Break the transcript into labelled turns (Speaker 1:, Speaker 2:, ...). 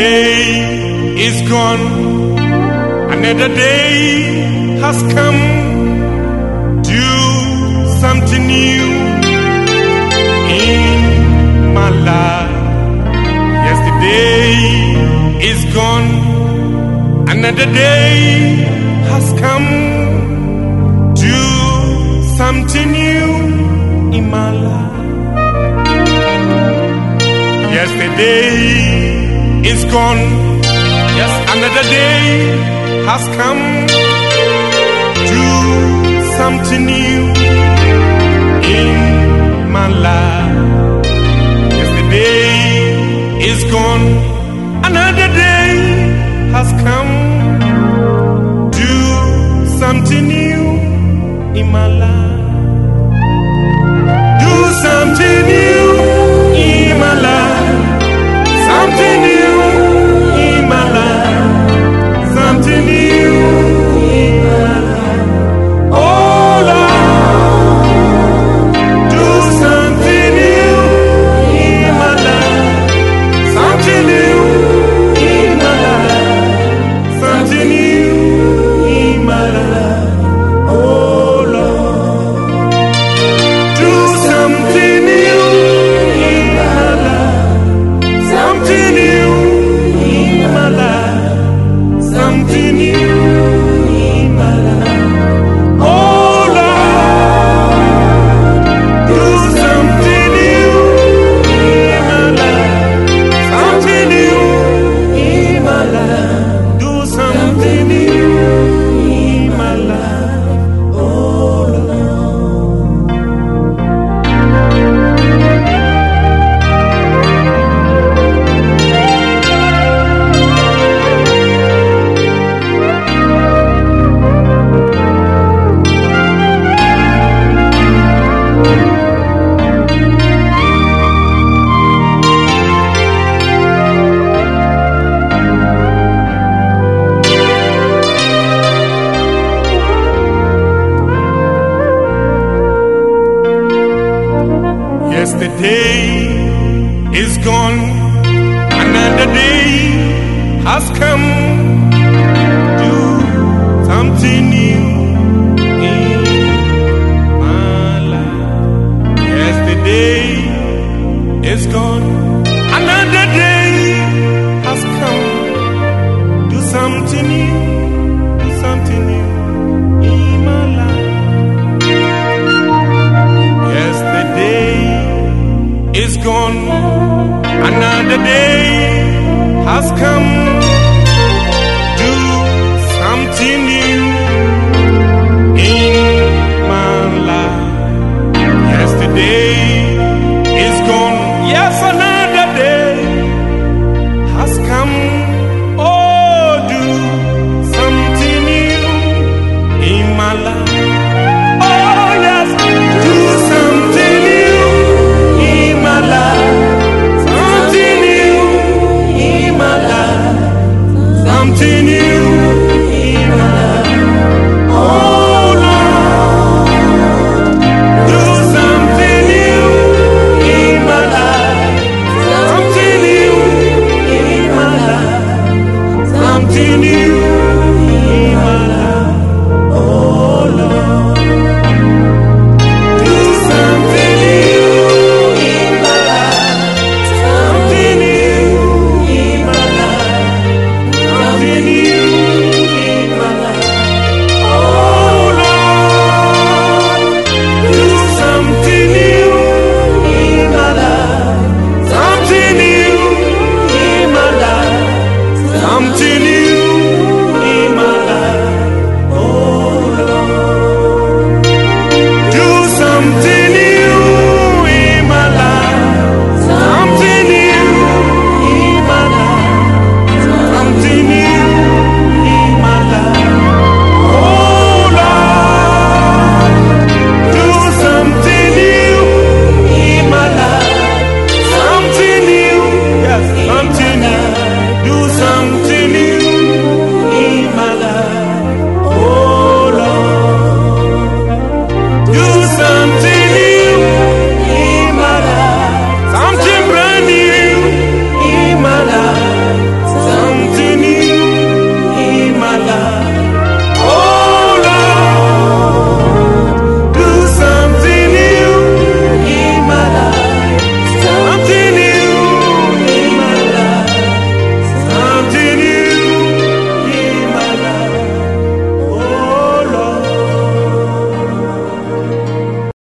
Speaker 1: is gone. Another day has come. Do something new in my life. Yesterday is gone. Another day has come. Do something new in my life. Yesterday is gone. Yes, another day has come. Do something new in my life. Yes, the day is gone. Another day has come. Do something new in my life. Do something new in my life. Something new. has come to something new in my life. Yesterday is gone, another day has come to something new, do something new. in my life. Yesterday is gone, another day has come.